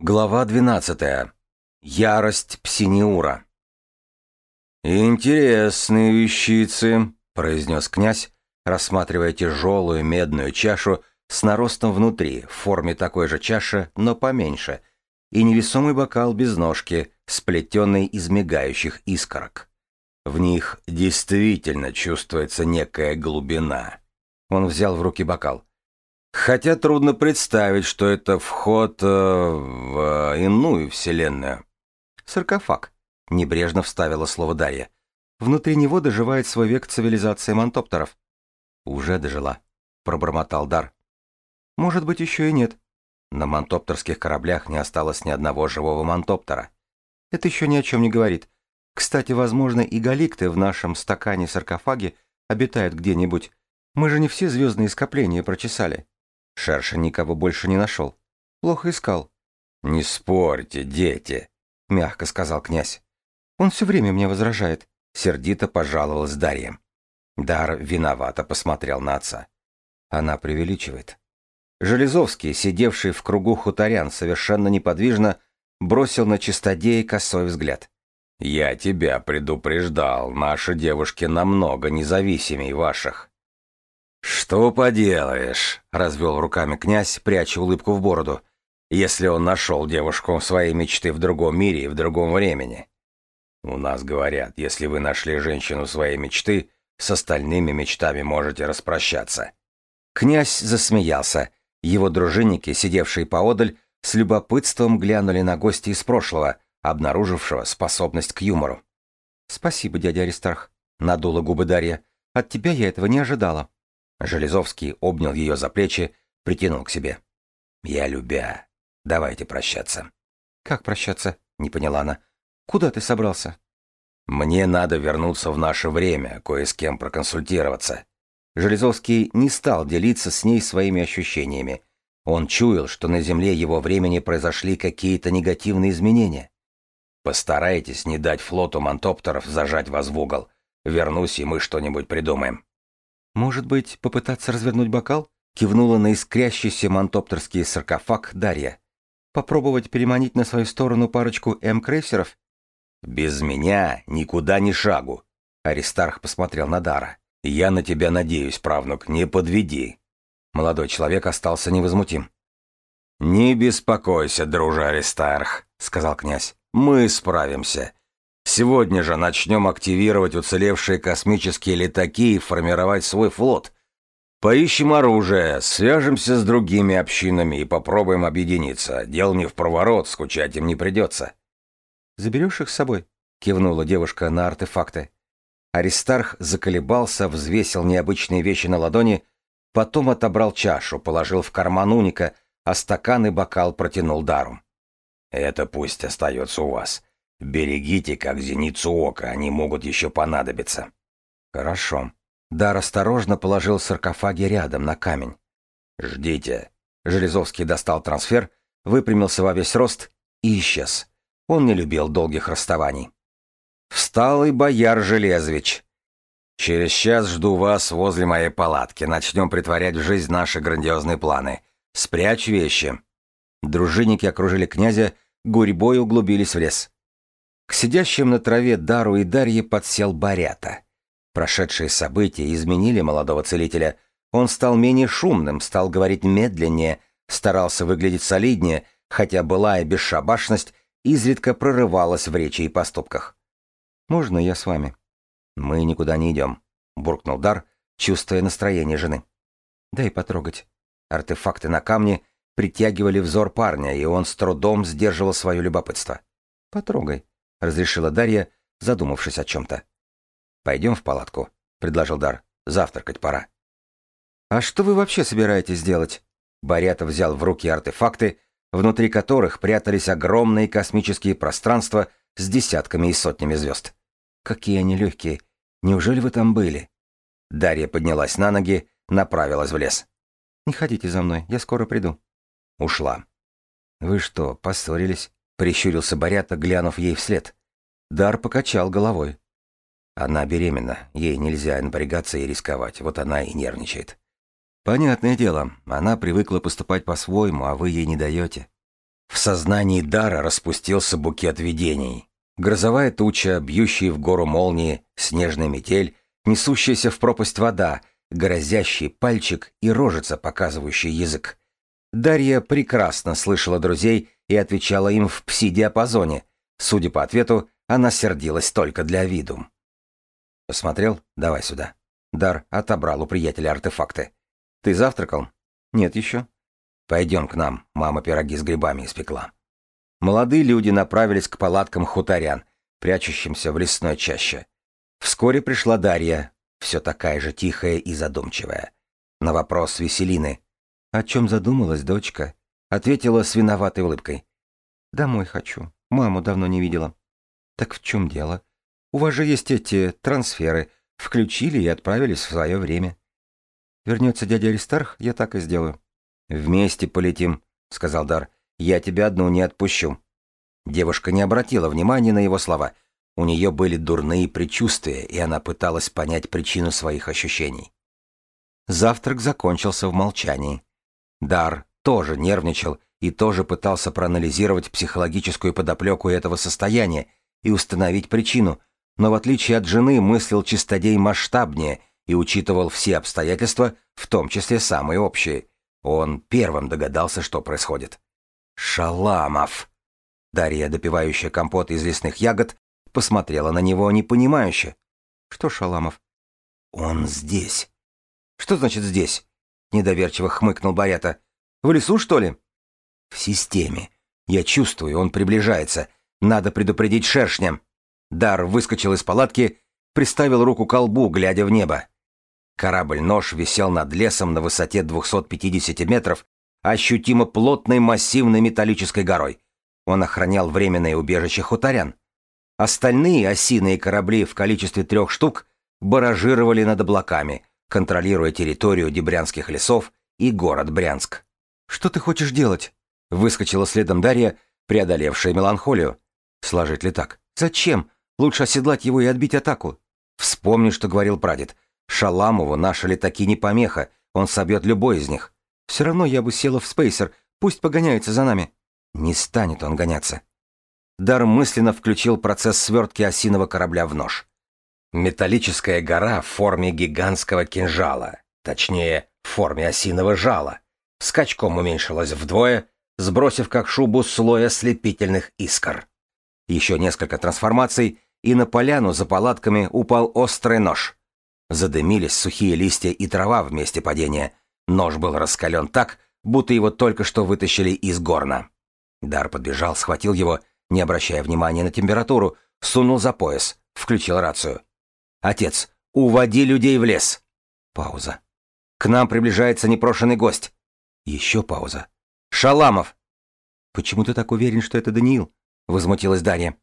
Глава 12. Ярость Псиниура. «Интересные вещицы», — произнес князь, рассматривая тяжелую медную чашу с наростом внутри, в форме такой же чаши, но поменьше, и невесомый бокал без ножки, сплетенный из мигающих искорок. В них действительно чувствуется некая глубина. Он взял в руки бокал. Хотя трудно представить, что это вход э, в иную вселенную. Саркофаг, небрежно вставила слово Дарья. Внутри него доживает свой век цивилизация мантоптеров. Уже дожила, пробормотал Дар. Может быть, еще и нет. На мантоптерских кораблях не осталось ни одного живого мантоптера. Это еще ни о чем не говорит. Кстати, возможно, и галикты в нашем стакане-саркофаге обитают где-нибудь. Мы же не все звездные скопления прочесали. Шерша никого больше не нашел. Плохо искал. «Не спорьте, дети», — мягко сказал князь. «Он все время мне возражает», — сердито пожаловалась Дарья. Дар виновато посмотрел на отца. Она преувеличивает. Железовский, сидевший в кругу хуторян совершенно неподвижно, бросил на чистодея косой взгляд. «Я тебя предупреждал, наши девушки намного независимей ваших». «Что поделаешь?» — развел руками князь, пряча улыбку в бороду. «Если он нашел девушку своей мечты в другом мире и в другом времени». «У нас говорят, если вы нашли женщину своей мечты, с остальными мечтами можете распрощаться». Князь засмеялся. Его дружинники, сидевшие поодаль, с любопытством глянули на гостя из прошлого, обнаружившего способность к юмору. «Спасибо, дядя Аристарх», — надула губы Дарья. «От тебя я этого не ожидала». Железовский обнял ее за плечи, притянул к себе. «Я любя. Давайте прощаться». «Как прощаться?» — не поняла она. «Куда ты собрался?» «Мне надо вернуться в наше время, кое с кем проконсультироваться». Железовский не стал делиться с ней своими ощущениями. Он чуял, что на Земле его времени произошли какие-то негативные изменения. «Постарайтесь не дать флоту мантоптеров зажать вас в угол. Вернусь, и мы что-нибудь придумаем». «Может быть, попытаться развернуть бокал?» — кивнула на искрящийся мантоптерский саркофаг Дарья. «Попробовать переманить на свою сторону парочку М-крейсеров?» «Без меня никуда ни шагу», — Аристарх посмотрел на Дара. «Я на тебя надеюсь, правнук, не подведи». Молодой человек остался невозмутим. «Не беспокойся, друже Аристарх», — сказал князь. «Мы справимся. Сегодня же начнем активировать уцелевшие космические летаки и формировать свой флот. Поищем оружие, свяжемся с другими общинами и попробуем объединиться. Дел не в проворот, скучать им не придется. «Заберешь их с собой?» — кивнула девушка на артефакты. Аристарх заколебался, взвесил необычные вещи на ладони, потом отобрал чашу, положил в карман уника, а стакан и бокал протянул дару. «Это пусть остается у вас. Берегите, как зеницу ока, они могут еще понадобиться. Хорошо. Дар осторожно положил саркофаги рядом на камень. Ждите. Железовский достал трансфер, выпрямился во весь рост и исчез. Он не любил долгих расставаний. Встал и бояр Железвич. Через час жду вас возле моей палатки. Начнем притворять в жизнь наши грандиозные планы. Спрячь вещи. Дружинники окружили князя, гурьбой углубились в лес. К сидящим на траве Дару и Дарье подсел Барята. Прошедшие события изменили молодого целителя. Он стал менее шумным, стал говорить медленнее, старался выглядеть солиднее, хотя былая бесшабашность изредка прорывалась в речи и поступках. «Можно я с вами?» «Мы никуда не идем», — буркнул Дар, чувствуя настроение жены. «Дай потрогать». Артефакты на камне притягивали взор парня, и он с трудом сдерживал свое любопытство. «Потрогай», — разрешила Дарья, задумавшись о чем-то. «Пойдем в палатку», — предложил Дар. «Завтракать пора». «А что вы вообще собираетесь делать?» Барята взял в руки артефакты, внутри которых прятались огромные космические пространства с десятками и сотнями звезд. «Какие они легкие! Неужели вы там были?» Дарья поднялась на ноги, направилась в лес. «Не ходите за мной, я скоро приду». Ушла. «Вы что, поссорились?» Прищурился Борята, глянув ей вслед. Дар покачал головой. Она беременна, ей нельзя напрягаться и рисковать, вот она и нервничает. Понятное дело, она привыкла поступать по-своему, а вы ей не даете. В сознании Дара распустился букет видений. Грозовая туча, бьющая в гору молнии, снежная метель, несущаяся в пропасть вода, грозящий пальчик и рожица, показывающий язык. Дарья прекрасно слышала друзей и отвечала им в пси-диапазоне. Судя по ответу, она сердилась только для виду. «Посмотрел? Давай сюда». Дар отобрал у приятеля артефакты. «Ты завтракал?» «Нет еще». «Пойдем к нам, мама пироги с грибами испекла». Молодые люди направились к палаткам хуторян, прячущимся в лесной чаще. Вскоре пришла Дарья, все такая же тихая и задумчивая. На вопрос Веселины «О чем задумалась, дочка?» Ответила с виноватой улыбкой. «Домой хочу. Маму давно не видела». «Так в чем дело? У вас же есть эти трансферы. Включили и отправились в свое время». «Вернется дядя Аристарх, я так и сделаю». «Вместе полетим», — сказал Дар. «Я тебя одну не отпущу». Девушка не обратила внимания на его слова. У нее были дурные предчувствия, и она пыталась понять причину своих ощущений. Завтрак закончился в молчании. Дар тоже нервничал и тоже пытался проанализировать психологическую подоплеку этого состояния и установить причину, но в отличие от жены мыслил чистодей масштабнее и учитывал все обстоятельства, в том числе самые общие. Он первым догадался, что происходит. «Шаламов!» Дарья, допивающая компот из лесных ягод, посмотрела на него непонимающе. «Что Шаламов?» «Он здесь». «Что значит здесь?» Недоверчиво хмыкнул Барята. В лесу, что ли? В системе. Я чувствую, он приближается. Надо предупредить шершня. Дар выскочил из палатки, приставил руку к колбу, глядя в небо. Корабль-нож висел над лесом на высоте 250 метров, ощутимо плотной массивной металлической горой. Он охранял временное убежище хуторян. Остальные осиные корабли в количестве трех штук баражировали над облаками, контролируя территорию Дебрянских лесов и город Брянск. «Что ты хочешь делать?» Выскочила следом Дарья, преодолевшая меланхолию. «Сложить ли так? Зачем? Лучше оседлать его и отбить атаку. Вспомни, что говорил прадед. Шаламову наши летаки не помеха, он собьет любой из них. Все равно я бы села в спейсер, пусть погоняется за нами». Не станет он гоняться. Дар мысленно включил процесс свертки осиного корабля в нож. Металлическая гора в форме гигантского кинжала, точнее, в форме осиного жала скачком уменьшилась вдвое, сбросив как шубу слой ослепительных искр. Еще несколько трансформаций, и на поляну за палатками упал острый нож. Задымились сухие листья и трава в месте падения. Нож был раскален так, будто его только что вытащили из горна. Дар подбежал, схватил его, не обращая внимания на температуру, сунул за пояс, включил рацию. «Отец, уводи людей в лес!» Пауза. «К нам приближается непрошенный гость. Еще пауза. «Шаламов!» «Почему ты так уверен, что это Даниил?» — возмутилась Дарья.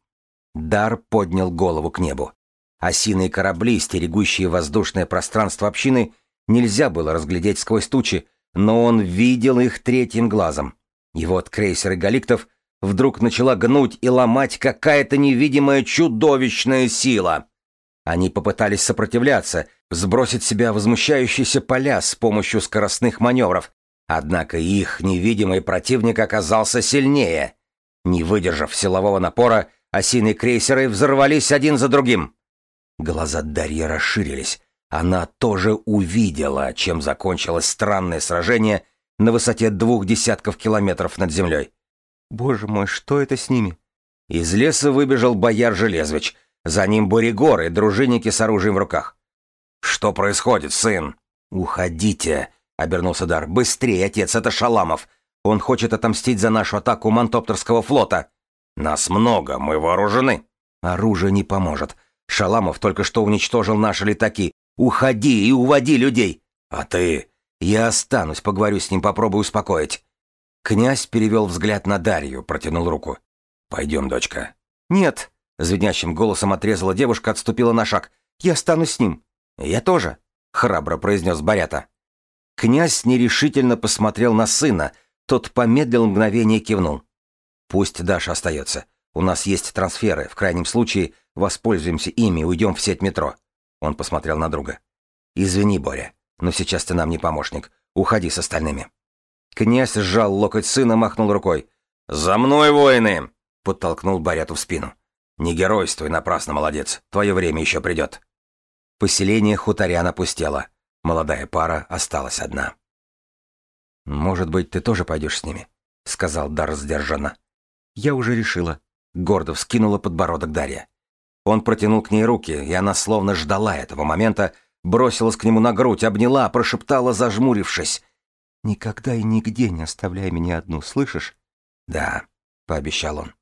Дар поднял голову к небу. Осиные корабли, стерегущие воздушное пространство общины, нельзя было разглядеть сквозь тучи, но он видел их третьим глазом. И вот крейсеры Галиктов вдруг начала гнуть и ломать какая-то невидимая чудовищная сила. Они попытались сопротивляться, сбросить себя возмущающиеся поля с помощью скоростных маневров, Однако их невидимый противник оказался сильнее. Не выдержав силового напора, осиные крейсеры взорвались один за другим. Глаза Дарьи расширились. Она тоже увидела, чем закончилось странное сражение на высоте двух десятков километров над землей. «Боже мой, что это с ними?» Из леса выбежал бояр Железвич. За ним Боригор и дружинники с оружием в руках. «Что происходит, сын?» «Уходите!» — обернулся Дар. «Быстрее, отец, это Шаламов! Он хочет отомстить за нашу атаку Мантоптерского флота!» «Нас много, мы вооружены!» «Оружие не поможет. Шаламов только что уничтожил наши летаки. Уходи и уводи людей!» «А ты?» «Я останусь, поговорю с ним, попробую успокоить». Князь перевел взгляд на Дарью, протянул руку. «Пойдем, дочка». «Нет», — звенящим голосом отрезала девушка, отступила на шаг. «Я останусь с ним». «Я тоже», — храбро произнес Барята. Князь нерешительно посмотрел на сына, тот помедлил мгновение и кивнул. «Пусть Даша остается. У нас есть трансферы, в крайнем случае воспользуемся ими и уйдем в сеть метро». Он посмотрел на друга. «Извини, Боря, но сейчас ты нам не помощник. Уходи с остальными». Князь сжал локоть сына, махнул рукой. «За мной, воины!» — подтолкнул Баряту в спину. «Не геройствуй напрасно, молодец. Твое время еще придет». Поселение хуторян опустело. Молодая пара осталась одна. «Может быть, ты тоже пойдешь с ними?» — сказал Дар сдержанно. «Я уже решила». Гордо вскинула подбородок Дарья. Он протянул к ней руки, и она словно ждала этого момента, бросилась к нему на грудь, обняла, прошептала, зажмурившись. «Никогда и нигде не оставляй меня одну, слышишь?» «Да», — пообещал он.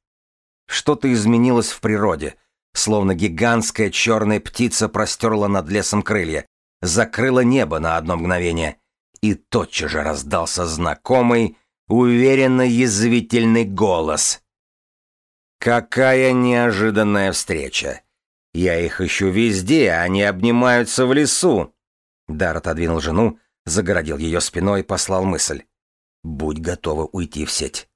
Что-то изменилось в природе, словно гигантская черная птица простерла над лесом крылья, закрыла небо на одно мгновение, и тотчас же раздался знакомый, уверенно язвительный голос. «Какая неожиданная встреча! Я их ищу везде, они обнимаются в лесу!» Дар отодвинул жену, загородил ее спиной и послал мысль. «Будь готова уйти в сеть».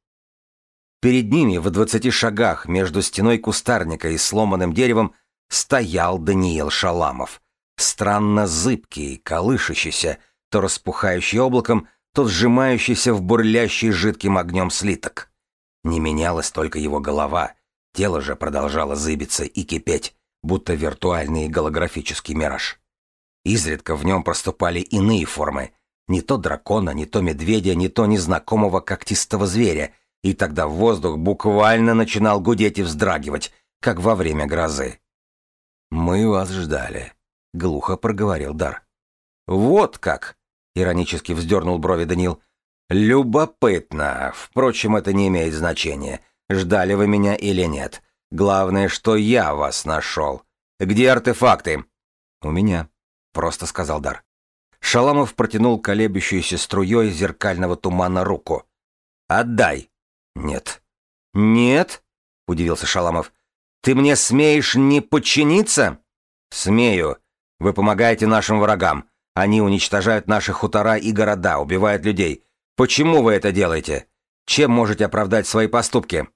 Перед ними в двадцати шагах между стеной кустарника и сломанным деревом стоял Даниил Шаламов, странно зыбкий, колышащийся, то распухающий облаком, то сжимающийся в бурлящий жидким огнем слиток. Не менялась только его голова, тело же продолжало зыбиться и кипеть, будто виртуальный голографический мираж. Изредка в нем проступали иные формы, не то дракона, не то медведя, не то незнакомого когтистого зверя, и тогда воздух буквально начинал гудеть и вздрагивать, как во время грозы. «Мы вас ждали», — глухо проговорил Дар. «Вот как!» — иронически вздернул брови Данил. «Любопытно. Впрочем, это не имеет значения, ждали вы меня или нет. Главное, что я вас нашел. Где артефакты?» «У меня», — просто сказал Дар. Шаламов протянул колеблющуюся струей зеркального тумана руку. «Отдай!» «Нет». «Нет?» — удивился Шаламов. «Ты мне смеешь не подчиниться?» «Смею. Вы помогаете нашим врагам. Они уничтожают наши хутора и города, убивают людей. Почему вы это делаете? Чем можете оправдать свои поступки?»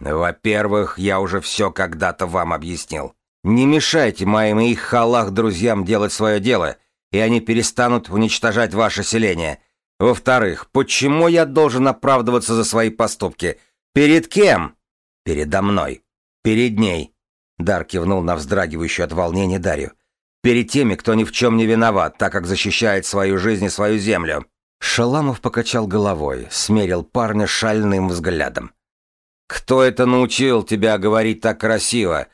«Во-первых, я уже все когда-то вам объяснил. Не мешайте моим и их халах друзьям делать свое дело, и они перестанут уничтожать ваше селение. Во-вторых, почему я должен оправдываться за свои поступки? Перед кем? Передо мной. Перед ней. Дар кивнул на вздрагивающую от волнения Дарью. Перед теми, кто ни в чем не виноват, так как защищает свою жизнь и свою землю. Шаламов покачал головой, смерил парня шальным взглядом. «Кто это научил тебя говорить так красиво?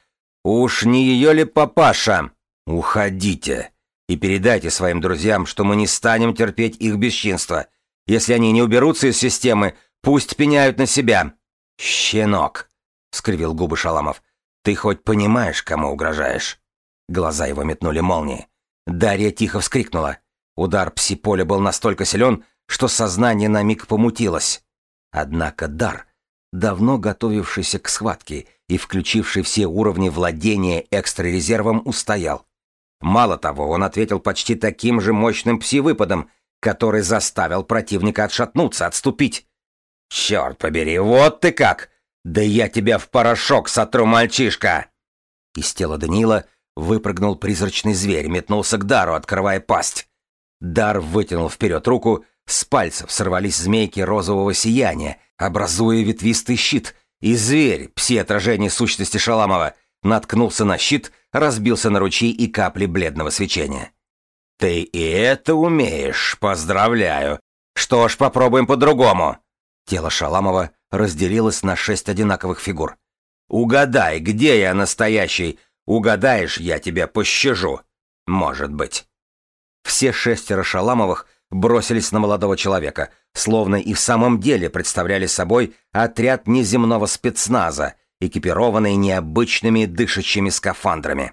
Уж не ее ли папаша? Уходите!» И передайте своим друзьям, что мы не станем терпеть их бесчинство. Если они не уберутся из системы, пусть пеняют на себя. Щенок, скривил губы Шаламов. Ты хоть понимаешь, кому угрожаешь? Глаза его метнули молнии. Дарья тихо вскрикнула. Удар пси-поля был настолько силен, что сознание на миг помутилось. Однако дар, давно готовившийся к схватке и включивший все уровни владения экстрарезервом, устоял. Мало того, он ответил почти таким же мощным пси-выпадом, который заставил противника отшатнуться, отступить. «Черт побери, вот ты как! Да я тебя в порошок сотру, мальчишка!» Из тела Данила выпрыгнул призрачный зверь, метнулся к Дару, открывая пасть. Дар вытянул вперед руку, с пальцев сорвались змейки розового сияния, образуя ветвистый щит, и зверь, пси-отражение сущности Шаламова, наткнулся на щит, разбился на ручей и капли бледного свечения. «Ты и это умеешь, поздравляю! Что ж, попробуем по-другому!» Тело Шаламова разделилось на шесть одинаковых фигур. «Угадай, где я настоящий! Угадаешь, я тебя пощажу! Может быть!» Все шестеро Шаламовых бросились на молодого человека, словно и в самом деле представляли собой отряд неземного спецназа, экипированные необычными дышащими скафандрами.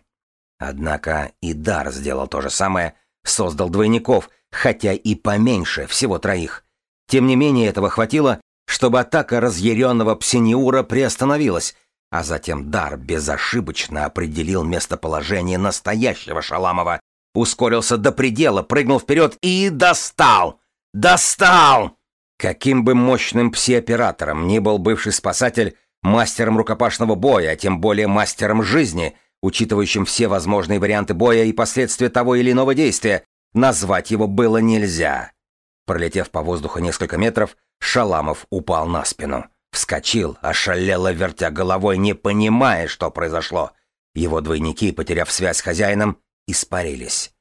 Однако и Дар сделал то же самое, создал двойников, хотя и поменьше, всего троих. Тем не менее этого хватило, чтобы атака разъяренного псиниура приостановилась, а затем Дар безошибочно определил местоположение настоящего Шаламова, ускорился до предела, прыгнул вперед и достал! Достал! Каким бы мощным пси-оператором ни был бывший спасатель, мастером рукопашного боя, а тем более мастером жизни, учитывающим все возможные варианты боя и последствия того или иного действия, назвать его было нельзя. Пролетев по воздуху несколько метров, Шаламов упал на спину. Вскочил, ошалело вертя головой, не понимая, что произошло. Его двойники, потеряв связь с хозяином, испарились.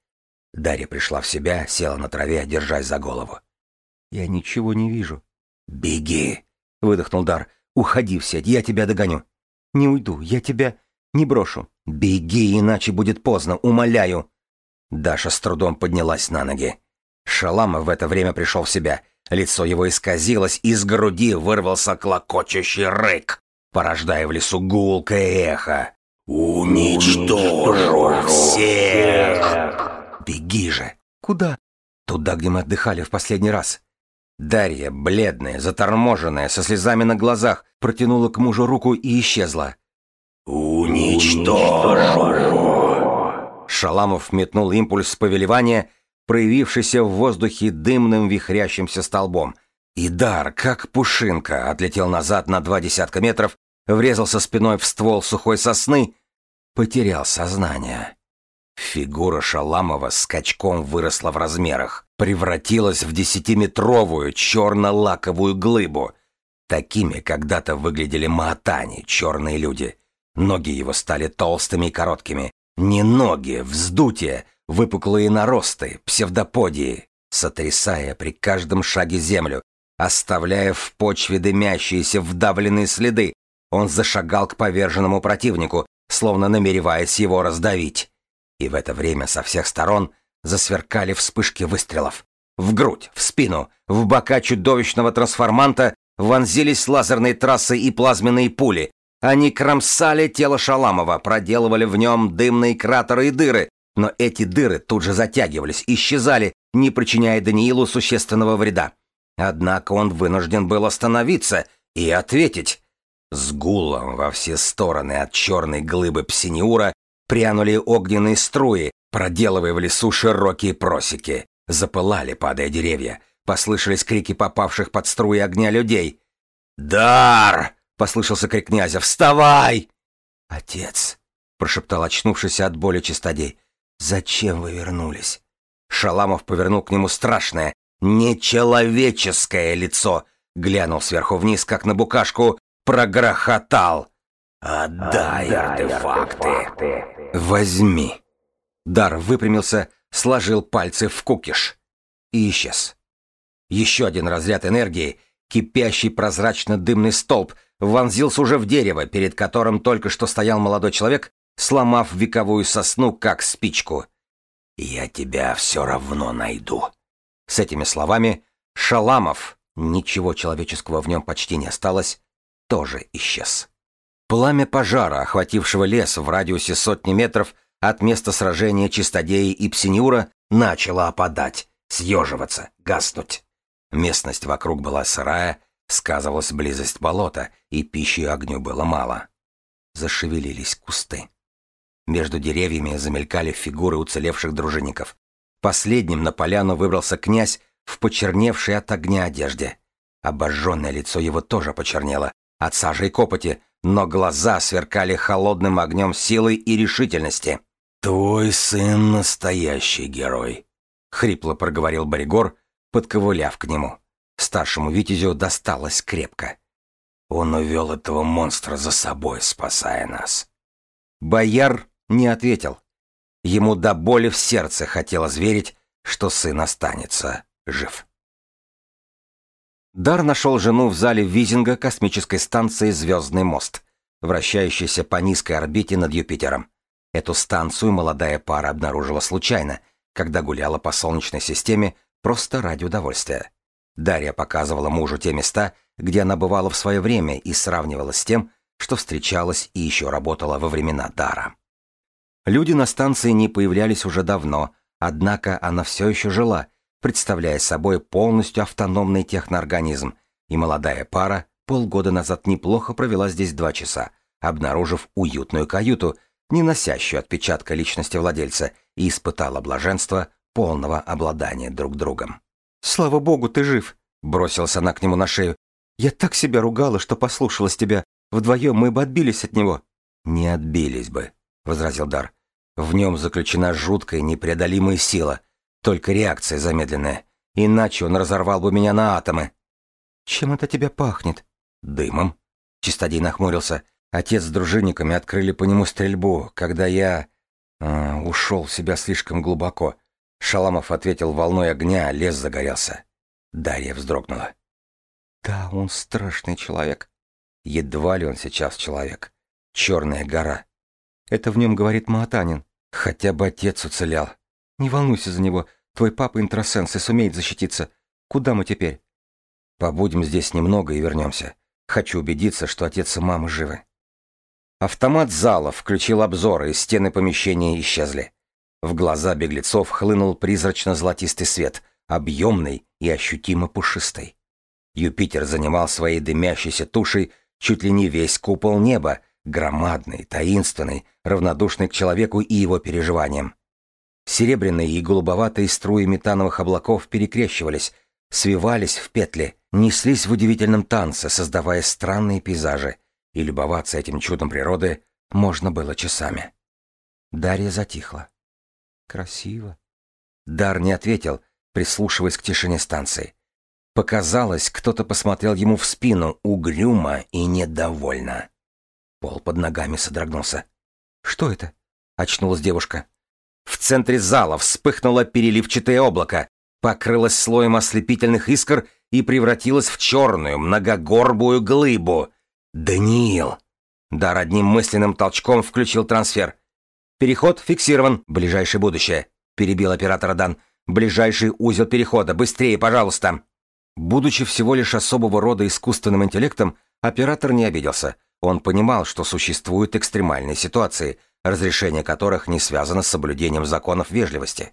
Дарья пришла в себя, села на траве, держась за голову. «Я ничего не вижу». «Беги!» — выдохнул Дар. «Уходи в сеть, я тебя догоню». «Не уйду, я тебя не брошу». «Беги, иначе будет поздно, умоляю». Даша с трудом поднялась на ноги. Шаламов в это время пришел в себя. Лицо его исказилось, из груди вырвался клокочущий рык, порождая в лесу гулкое эхо. «Уничтожу всех!» «Беги же!» «Куда?» «Туда, где мы отдыхали в последний раз». Дарья, бледная, заторможенная, со слезами на глазах, протянула к мужу руку и исчезла. «Уничтожу!» Шаламов метнул импульс повелевания, проявившийся в воздухе дымным вихрящимся столбом. И дар, как пушинка, отлетел назад на два десятка метров, врезался спиной в ствол сухой сосны, потерял сознание. Фигура Шаламова скачком выросла в размерах, превратилась в десятиметровую черно-лаковую глыбу. Такими когда-то выглядели маатани, черные люди. Ноги его стали толстыми и короткими. Не ноги, вздутие, выпуклые наросты, псевдоподии, сотрясая при каждом шаге землю, оставляя в почве дымящиеся вдавленные следы, он зашагал к поверженному противнику, словно намереваясь его раздавить. И в это время со всех сторон засверкали вспышки выстрелов. В грудь, в спину, в бока чудовищного трансформанта вонзились лазерные трассы и плазменные пули. Они кромсали тело Шаламова, проделывали в нем дымные кратеры и дыры, но эти дыры тут же затягивались, исчезали, не причиняя Даниилу существенного вреда. Однако он вынужден был остановиться и ответить. С гулом во все стороны от черной глыбы псиниура прянули огненные струи, проделывая в лесу широкие просеки. Запылали, падая деревья. Послышались крики попавших под струи огня людей. «Дар!» — послышался крик князя. «Вставай!» «Отец!» — прошептал очнувшийся от боли чистодей. «Зачем вы вернулись?» Шаламов повернул к нему страшное, нечеловеческое лицо, глянул сверху вниз, как на букашку, прогрохотал. «Отдай артефакты! Возьми!» Дар выпрямился, сложил пальцы в кукиш и исчез. Еще один разряд энергии, кипящий прозрачно-дымный столб, вонзился уже в дерево, перед которым только что стоял молодой человек, сломав вековую сосну, как спичку. «Я тебя все равно найду». С этими словами Шаламов, ничего человеческого в нем почти не осталось, тоже исчез. Пламя пожара, охватившего лес в радиусе сотни метров от места сражения Чистодеи и Псиниура, начало опадать, съеживаться, гаснуть. Местность вокруг была сырая, сказывалась близость болота, и пищи огню было мало. Зашевелились кусты. Между деревьями замелькали фигуры уцелевших дружинников. Последним на поляну выбрался князь в почерневшей от огня одежде. Обожженное лицо его тоже почернело, от сажи и копоти, но глаза сверкали холодным огнем силы и решительности. «Твой сын настоящий герой», — хрипло проговорил Боригор, подковыляв к нему. Старшему витязю досталось крепко. Он увел этого монстра за собой, спасая нас. Бояр не ответил. Ему до боли в сердце хотелось верить, что сын останется жив. Дар нашел жену в зале Визинга космической станции «Звездный мост», вращающейся по низкой орбите над Юпитером. Эту станцию молодая пара обнаружила случайно, когда гуляла по Солнечной системе просто ради удовольствия. Дарья показывала мужу те места, где она бывала в свое время и сравнивала с тем, что встречалась и еще работала во времена Дара. Люди на станции не появлялись уже давно, однако она все еще жила, представляя собой полностью автономный техноорганизм, и молодая пара полгода назад неплохо провела здесь два часа, обнаружив уютную каюту, не носящую отпечатка личности владельца, и испытала блаженство полного обладания друг другом. «Слава богу, ты жив!» — бросилась она к нему на шею. «Я так себя ругала, что послушалась тебя. Вдвоем мы бы отбились от него». «Не отбились бы», — возразил Дар. «В нем заключена жуткая непреодолимая сила — только реакция замедленная. Иначе он разорвал бы меня на атомы. «Чем это тебя пахнет?» Дымом? Чистодей нахмурился. Отец с дружинниками открыли по нему стрельбу, когда я... Э, ушел в себя слишком глубоко. Шаламов ответил волной огня, лес загорелся. Дарья вздрогнула. Да, он страшный человек. Едва ли он сейчас человек. Черная гора. Это в нем говорит Маатанин. Хотя бы отец уцелял. Не волнуйся за него. Твой папа интросенс и сумеет защититься. Куда мы теперь? Побудем здесь немного и вернемся. Хочу убедиться, что отец и мама живы. Автомат зала включил обзор, и стены помещения исчезли. В глаза беглецов хлынул призрачно-золотистый свет, объемный и ощутимо пушистый. Юпитер занимал своей дымящейся тушей чуть ли не весь купол неба, громадный, таинственный, равнодушный к человеку и его переживаниям. Серебряные и голубоватые струи метановых облаков перекрещивались, свивались в петли, неслись в удивительном танце, создавая странные пейзажи, и любоваться этим чудом природы можно было часами. Дарья затихла. «Красиво». Дар не ответил, прислушиваясь к тишине станции. Показалось, кто-то посмотрел ему в спину угрюмо и недовольно. Пол под ногами содрогнулся. «Что это?» — очнулась девушка. В центре зала вспыхнуло переливчатое облако, покрылось слоем ослепительных искр и превратилось в черную, многогорбую глыбу. «Даниил!» Дар одним мысленным толчком включил трансфер. «Переход фиксирован. Ближайшее будущее», — перебил оператор Дан. «Ближайший узел перехода. Быстрее, пожалуйста!» Будучи всего лишь особого рода искусственным интеллектом, оператор не обиделся. Он понимал, что существуют экстремальные ситуации, разрешение которых не связано с соблюдением законов вежливости.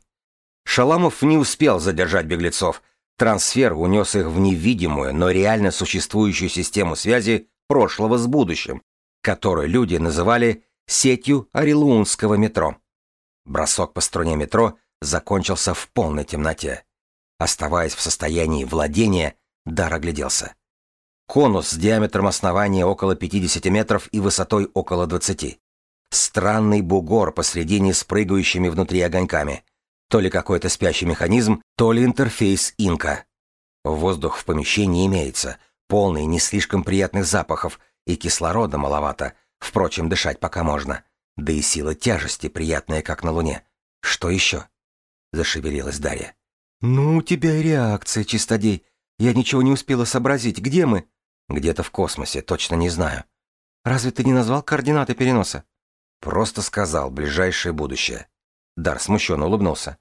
Шаламов не успел задержать беглецов. Трансфер унес их в невидимую, но реально существующую систему связи прошлого с будущим, которую люди называли сетью Орелунского метро. Бросок по струне метро закончился в полной темноте. Оставаясь в состоянии владения, Дар огляделся. Конус с диаметром основания около 50 метров и высотой около 20. Странный бугор посредине с прыгающими внутри огоньками. То ли какой-то спящий механизм, то ли интерфейс инка. Воздух в помещении имеется, полный не слишком приятных запахов, и кислорода маловато, впрочем, дышать пока можно. Да и сила тяжести приятная, как на Луне. Что еще? Зашевелилась Дарья. «Ну, у тебя реакция, чистодей. Я ничего не успела сообразить. Где мы?» «Где-то в космосе, точно не знаю». «Разве ты не назвал координаты переноса?» «Просто сказал, ближайшее будущее». Дар смущенно улыбнулся.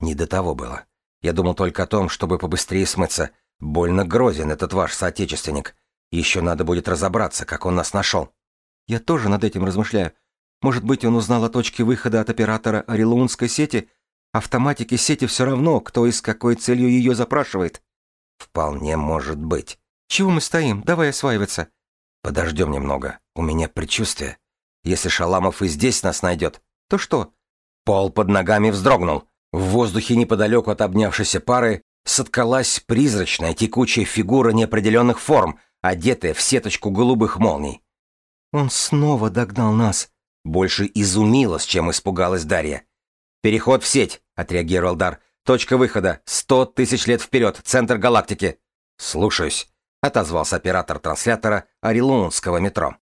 «Не до того было. Я думал только о том, чтобы побыстрее смыться. Больно грозен этот ваш соотечественник. Еще надо будет разобраться, как он нас нашел». «Я тоже над этим размышляю. Может быть, он узнал о точке выхода от оператора Орелунской сети Автоматике сети все равно, кто и с какой целью ее запрашивает. Вполне может быть. Чего мы стоим? Давай осваиваться. Подождем немного. У меня предчувствие. Если Шаламов и здесь нас найдет, то что? Пол под ногами вздрогнул. В воздухе неподалеку от обнявшейся пары соткалась призрачная текучая фигура неопределенных форм, одетая в сеточку голубых молний. «Он снова догнал нас!» Больше изумилась, чем испугалась Дарья. «Переход в сеть», — отреагировал Дар. «Точка выхода. Сто тысяч лет вперед. Центр галактики». «Слушаюсь», — отозвался оператор транслятора Орелунского метро.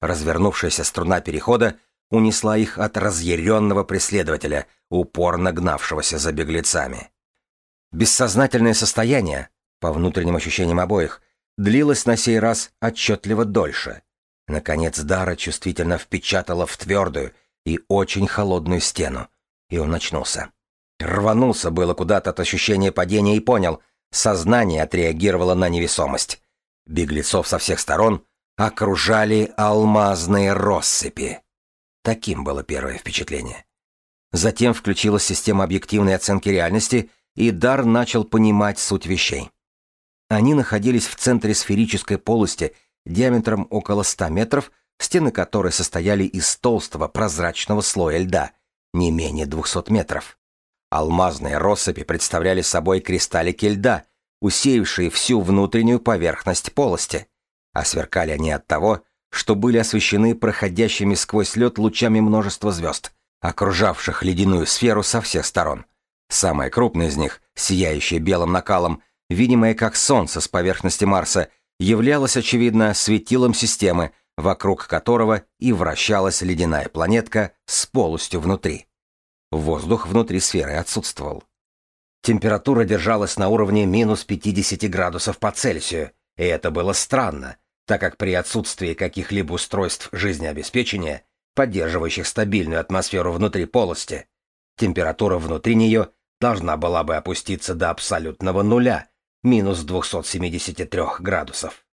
Развернувшаяся струна перехода унесла их от разъяренного преследователя, упорно гнавшегося за беглецами. Бессознательное состояние, по внутренним ощущениям обоих, длилось на сей раз отчетливо дольше. Наконец Дара чувствительно впечатала в твердую и очень холодную стену, и он очнулся. Рванулся было куда-то от ощущения падения и понял, сознание отреагировало на невесомость. Беглецов со всех сторон окружали алмазные россыпи. Таким было первое впечатление. Затем включилась система объективной оценки реальности, и Дар начал понимать суть вещей. Они находились в центре сферической полости диаметром около 100 метров, стены которой состояли из толстого прозрачного слоя льда, не менее 200 метров. Алмазные россыпи представляли собой кристаллики льда, усеявшие всю внутреннюю поверхность полости, а сверкали они от того, что были освещены проходящими сквозь лед лучами множества звезд, окружавших ледяную сферу со всех сторон. Самая крупная из них, сияющая белым накалом, видимая как солнце с поверхности Марса, являлось, очевидно, светилом системы, вокруг которого и вращалась ледяная планетка с полостью внутри. Воздух внутри сферы отсутствовал. Температура держалась на уровне минус 50 градусов по Цельсию, и это было странно, так как при отсутствии каких-либо устройств жизнеобеспечения, поддерживающих стабильную атмосферу внутри полости, температура внутри нее должна была бы опуститься до абсолютного нуля, минус 273 градусов.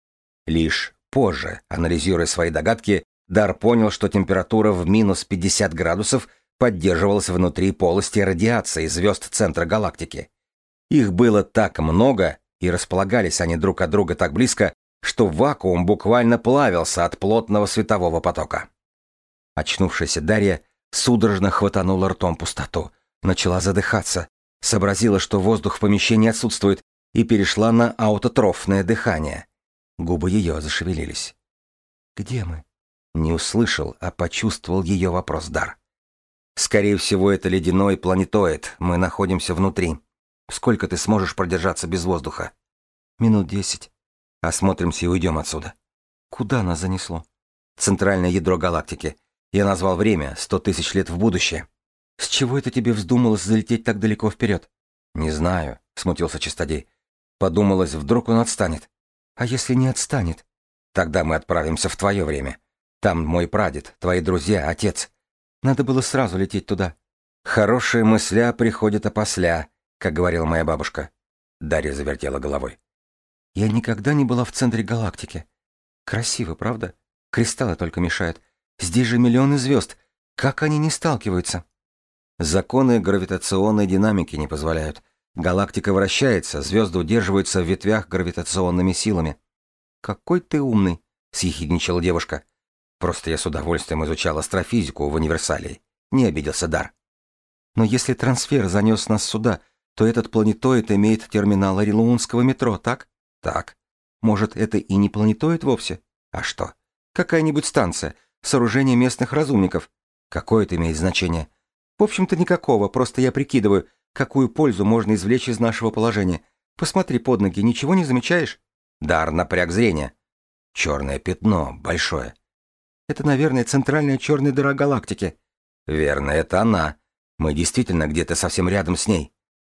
Лишь позже, анализируя свои догадки, Дар понял, что температура в минус 50 градусов поддерживалась внутри полости радиации звезд центра галактики. Их было так много, и располагались они друг от друга так близко, что вакуум буквально плавился от плотного светового потока. Очнувшаяся Дарья судорожно хватанула ртом пустоту, начала задыхаться, сообразила, что воздух в помещении отсутствует, и перешла на аутотрофное дыхание. Губы ее зашевелились. «Где мы?» Не услышал, а почувствовал ее вопрос Дар. «Скорее всего, это ледяной планетоид. Мы находимся внутри. Сколько ты сможешь продержаться без воздуха?» «Минут десять. Осмотримся и уйдем отсюда». «Куда нас занесло?» «Центральное ядро галактики. Я назвал время — сто тысяч лет в будущее». «С чего это тебе вздумалось залететь так далеко вперед?» «Не знаю», — смутился Чистодей. Подумалось, вдруг он отстанет. А если не отстанет? Тогда мы отправимся в твое время. Там мой прадед, твои друзья, отец. Надо было сразу лететь туда. Хорошие мысля приходят опосля, как говорила моя бабушка. Дарья завертела головой. Я никогда не была в центре галактики. Красиво, правда? Кристаллы только мешают. Здесь же миллионы звезд. Как они не сталкиваются? Законы гравитационной динамики не позволяют. Галактика вращается, звезды удерживаются в ветвях гравитационными силами. «Какой ты умный!» — съехидничала девушка. «Просто я с удовольствием изучал астрофизику в универсалии. Не обиделся Дар. Но если трансфер занес нас сюда, то этот планетоид имеет терминал Орелуунского метро, так? Так. Может, это и не планетоид вовсе? А что? Какая-нибудь станция, сооружение местных разумников. Какое это имеет значение? В общем-то, никакого, просто я прикидываю, Какую пользу можно извлечь из нашего положения? Посмотри под ноги, ничего не замечаешь? Дар напряг зрение. Черное пятно, большое. Это, наверное, центральная черная дыра галактики. Верно, это она. Мы действительно где-то совсем рядом с ней.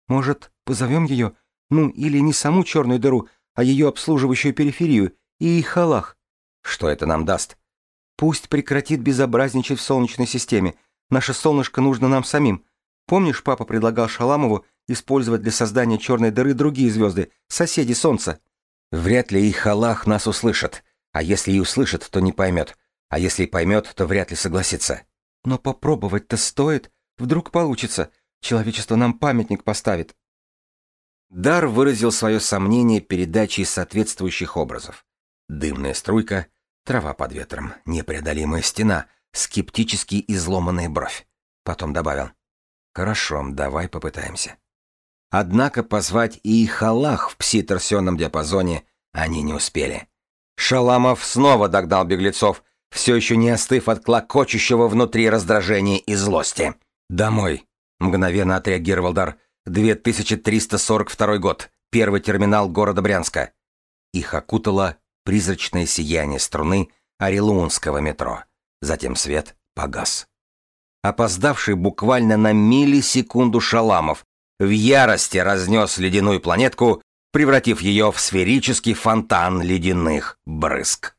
Может, позовем ее? Ну, или не саму черную дыру, а ее обслуживающую периферию и их халах. Что это нам даст? Пусть прекратит безобразничать в Солнечной системе. Наше солнышко нужно нам самим. Помнишь, папа предлагал Шаламову использовать для создания черной дыры другие звезды, соседи Солнца? Вряд ли их Аллах нас услышит. А если и услышит, то не поймет. А если и поймет, то вряд ли согласится. Но попробовать-то стоит. Вдруг получится. Человечество нам памятник поставит. Дар выразил свое сомнение передачей соответствующих образов. Дымная струйка, трава под ветром, непреодолимая стена, скептически изломанная бровь. Потом добавил. Хорошо, давай попытаемся. Однако позвать и Халах в пси-торсионном диапазоне они не успели. Шаламов снова догнал беглецов, все еще не остыв от клокочущего внутри раздражения и злости. «Домой!» — мгновенно отреагировал Дар. «2342 год. Первый терминал города Брянска». Их окутало призрачное сияние струны Орелунского метро. Затем свет погас опоздавший буквально на миллисекунду Шаламов, в ярости разнес ледяную планетку, превратив ее в сферический фонтан ледяных брызг.